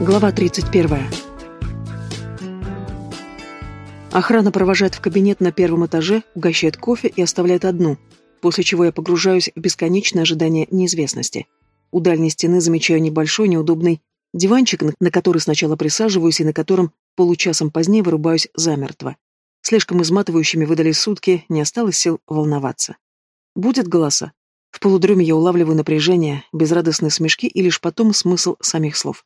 Глава 31. Охрана провожает в кабинет на первом этаже, угощает кофе и оставляет одну, после чего я погружаюсь в бесконечное ожидание неизвестности. У дальней стены замечаю небольшой, неудобный диванчик, на который сначала присаживаюсь и на котором получасом позднее вырубаюсь замертво. Слишком изматывающими выдались сутки, не осталось сил волноваться. Будет голоса. В полудреме я улавливаю напряжение, безрадостные смешки и лишь потом смысл самих слов.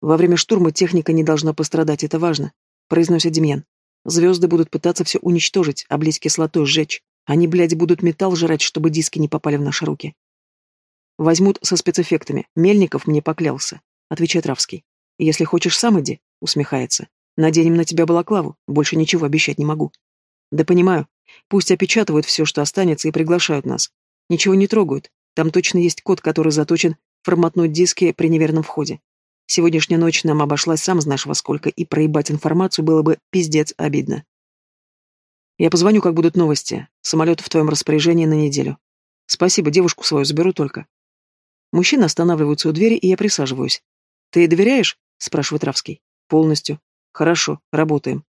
Во время штурма техника не должна пострадать, это важно, произносит Демьян. Звезды будут пытаться все уничтожить, облить кислотой, сжечь. Они, блядь, будут металл жрать, чтобы диски не попали в наши руки. Возьмут со спецэффектами. Мельников мне поклялся, отвечает Равский. Если хочешь, сам иди, усмехается. Наденем на тебя балаклаву, больше ничего обещать не могу. Да понимаю. Пусть опечатывают все, что останется, и приглашают нас. Ничего не трогают. Там точно есть код, который заточен форматнуть диски при неверном входе. Сегодняшняя ночь нам обошлась сам знаешь во сколько, и проебать информацию было бы пиздец обидно. Я позвоню, как будут новости. Самолет в твоем распоряжении на неделю. Спасибо, девушку свою заберу только. Мужчины останавливаются у двери, и я присаживаюсь. Ты доверяешь? спрашивает Равский. Полностью. Хорошо, работаем.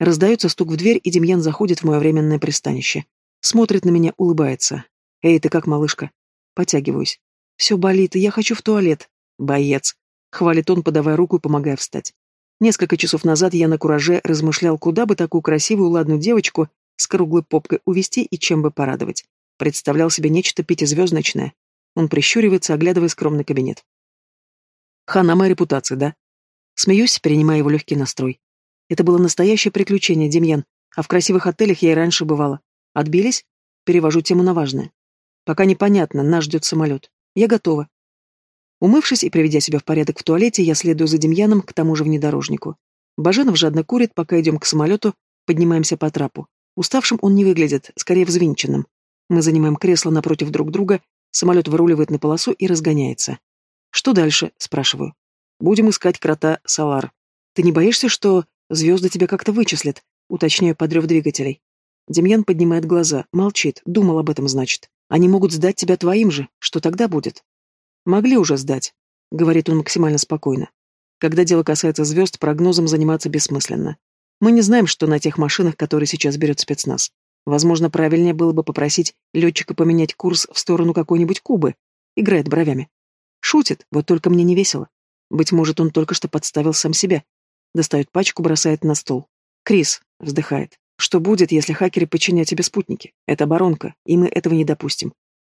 Раздается стук в дверь, и Демьян заходит в мое временное пристанище. Смотрит на меня, улыбается. Эй, ты как, малышка? Потягиваюсь. Все болит, и я хочу в туалет. Боец. Хвалит он, подавая руку и помогая встать. Несколько часов назад я на кураже размышлял, куда бы такую красивую ладную девочку с круглой попкой увести и чем бы порадовать. Представлял себе нечто пятизвездочное. Он прищуривается, оглядывая скромный кабинет. Хана моя репутация, да? Смеюсь, перенимая его легкий настрой. Это было настоящее приключение, Демьян, а в красивых отелях я и раньше бывала. Отбились? Перевожу тему на важное. Пока непонятно, нас ждет самолет. Я готова. Умывшись и приведя себя в порядок в туалете, я следую за Демьяном к тому же внедорожнику. Баженов жадно курит, пока идем к самолету, поднимаемся по трапу. Уставшим он не выглядит, скорее взвинченным. Мы занимаем кресло напротив друг друга, самолет выруливает на полосу и разгоняется. «Что дальше?» – спрашиваю. «Будем искать крота Салар. Ты не боишься, что звезды тебя как-то вычислят?» – уточняю подрыв двигателей. Демьян поднимает глаза, молчит, думал об этом, значит. «Они могут сдать тебя твоим же. Что тогда будет?» Могли уже сдать, говорит он максимально спокойно. Когда дело касается звезд, прогнозом заниматься бессмысленно. Мы не знаем, что на тех машинах, которые сейчас берет спецназ. Возможно, правильнее было бы попросить летчика поменять курс в сторону какой-нибудь Кубы. Играет бровями. Шутит, вот только мне не весело. Быть может, он только что подставил сам себя. Достает пачку, бросает на стол. Крис вздыхает. Что будет, если хакеры подчинят тебе спутники? Это оборонка, и мы этого не допустим.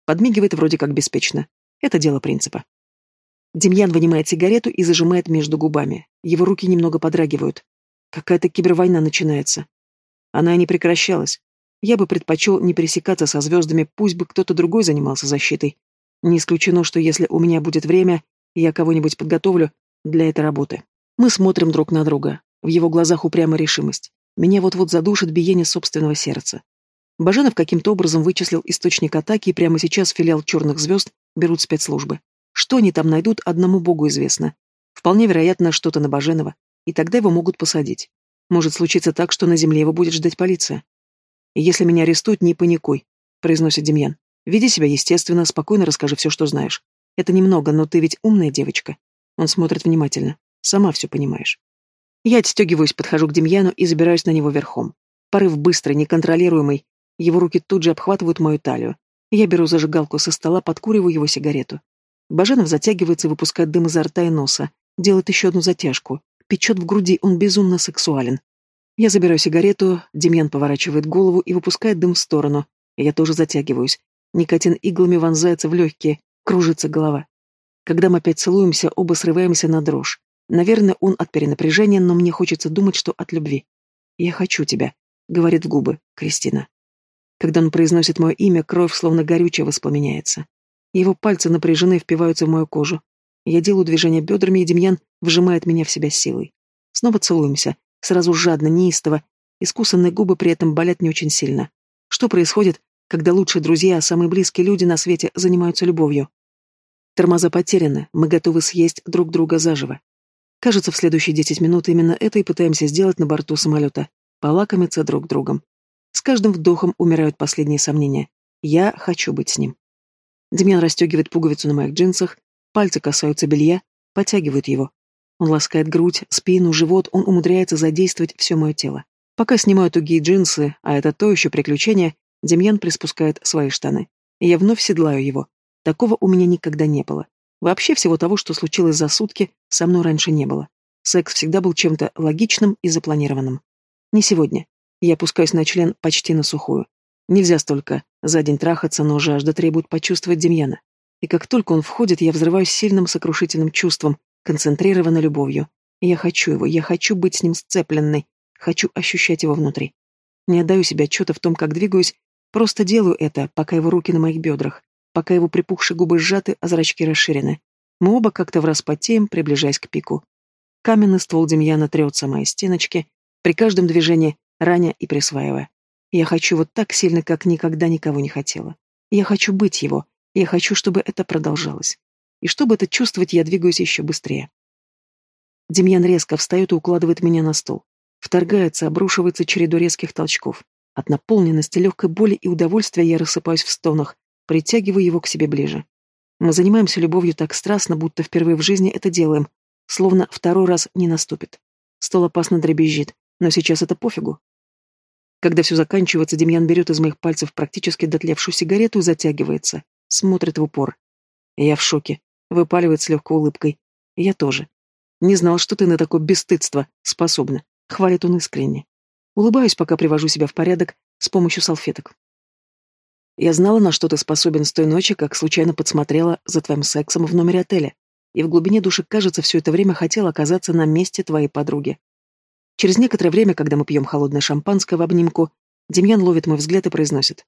Подмигивает вроде как беспечно. Это дело принципа. Демьян вынимает сигарету и зажимает между губами. Его руки немного подрагивают. Какая-то кибервойна начинается. Она не прекращалась. Я бы предпочел не пересекаться со звездами, пусть бы кто-то другой занимался защитой. Не исключено, что если у меня будет время, я кого-нибудь подготовлю для этой работы. Мы смотрим друг на друга. В его глазах упрямая решимость. Меня вот-вот задушит биение собственного сердца. Баженов каким-то образом вычислил источник атаки, и прямо сейчас филиал «Черных звезд» берут спецслужбы. Что они там найдут, одному богу известно. Вполне вероятно, что-то на Баженова, и тогда его могут посадить. Может случиться так, что на земле его будет ждать полиция. «Если меня арестуют, не паникуй», — произносит Демьян. «Веди себя естественно, спокойно расскажи все, что знаешь. Это немного, но ты ведь умная девочка». Он смотрит внимательно. «Сама все понимаешь». Я отстегиваюсь, подхожу к Демьяну и забираюсь на него верхом. Порыв быстрый, неконтролируемый. Его руки тут же обхватывают мою талию. Я беру зажигалку со стола, подкуриваю его сигарету. Баженов затягивается и выпускает дым изо рта и носа. Делает еще одну затяжку. Печет в груди, он безумно сексуален. Я забираю сигарету, Демьян поворачивает голову и выпускает дым в сторону. Я тоже затягиваюсь. Никотин иглами вонзается в легкие, кружится голова. Когда мы опять целуемся, оба срываемся на дрожь. Наверное, он от перенапряжения, но мне хочется думать, что от любви. «Я хочу тебя», — говорит в губы Кристина. Когда он произносит мое имя, кровь словно горючее воспламеняется. Его пальцы напряжены впиваются в мою кожу. Я делаю движение бедрами, и Демьян вжимает меня в себя силой. Снова целуемся, сразу жадно, неистово. Искусанные губы при этом болят не очень сильно. Что происходит, когда лучшие друзья, а самые близкие люди на свете занимаются любовью? Тормоза потеряны, мы готовы съесть друг друга заживо. Кажется, в следующие десять минут именно это и пытаемся сделать на борту самолета. Полакомиться друг другом. С каждым вдохом умирают последние сомнения. Я хочу быть с ним. Демьян расстегивает пуговицу на моих джинсах, пальцы касаются белья, подтягивают его. Он ласкает грудь, спину, живот, он умудряется задействовать все мое тело. Пока снимаю тугие джинсы, а это то еще приключение, Демьян приспускает свои штаны. И я вновь седлаю его. Такого у меня никогда не было. Вообще всего того, что случилось за сутки, со мной раньше не было. Секс всегда был чем-то логичным и запланированным. Не сегодня. Я опускаюсь на член почти на сухую. Нельзя столько за день трахаться, но жажда требует почувствовать Демьяна. И как только он входит, я взрываюсь сильным сокрушительным чувством, концентрированной любовью. Я хочу его, я хочу быть с ним сцепленной, хочу ощущать его внутри. Не отдаю себе отчета в том, как двигаюсь, просто делаю это, пока его руки на моих бедрах, пока его припухшие губы сжаты, а зрачки расширены. Мы оба как-то в потеем, приближаясь к пику. Каменный ствол Демьяна трется мои стеночки, при каждом движении раня и присваивая. Я хочу вот так сильно, как никогда никого не хотела. Я хочу быть его, я хочу, чтобы это продолжалось. И чтобы это чувствовать, я двигаюсь еще быстрее. Демьян резко встает и укладывает меня на стол. Вторгается, обрушивается череду резких толчков. От наполненности, легкой боли и удовольствия я рассыпаюсь в стонах, притягиваю его к себе ближе. Мы занимаемся любовью так страстно, будто впервые в жизни это делаем, словно второй раз не наступит. Стол опасно дребезжит, но сейчас это пофигу. Когда все заканчивается, Демьян берет из моих пальцев практически дотлевшую сигарету и затягивается. Смотрит в упор. Я в шоке. Выпаливает с легкой улыбкой. Я тоже. Не знал, что ты на такое бесстыдство способна. Хвалит он искренне. Улыбаюсь, пока привожу себя в порядок с помощью салфеток. Я знала, на что ты способен с той ночи, как случайно подсмотрела за твоим сексом в номере отеля. И в глубине души, кажется, все это время хотела оказаться на месте твоей подруги. Через некоторое время, когда мы пьем холодное шампанское в обнимку, Демьян ловит мой взгляд и произносит.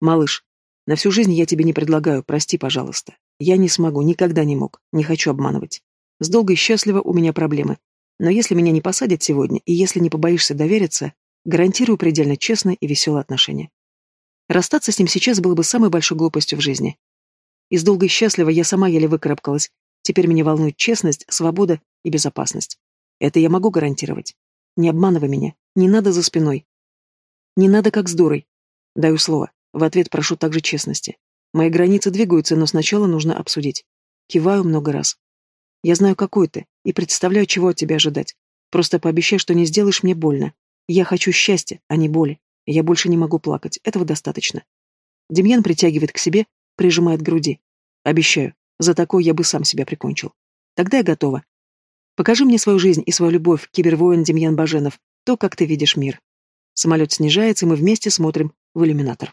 «Малыш, на всю жизнь я тебе не предлагаю, прости, пожалуйста. Я не смогу, никогда не мог, не хочу обманывать. С долго и счастливо у меня проблемы. Но если меня не посадят сегодня, и если не побоишься довериться, гарантирую предельно честное и веселое отношение. Расстаться с ним сейчас было бы самой большой глупостью в жизни. Из долго и счастливо я сама еле выкарабкалась. Теперь меня волнует честность, свобода и безопасность. Это я могу гарантировать. Не обманывай меня, не надо за спиной. Не надо как с дурой. Даю слово. В ответ прошу также честности. Мои границы двигаются, но сначала нужно обсудить. Киваю много раз. Я знаю, какой ты, и представляю, чего от тебя ожидать. Просто пообещай, что не сделаешь мне больно. Я хочу счастья, а не боли. Я больше не могу плакать, этого достаточно. Демьян притягивает к себе, прижимает к груди. Обещаю, за такое я бы сам себя прикончил. Тогда я готова. Покажи мне свою жизнь и свою любовь, кибервоин Демьян Баженов, то, как ты видишь мир. Самолет снижается, и мы вместе смотрим в иллюминатор.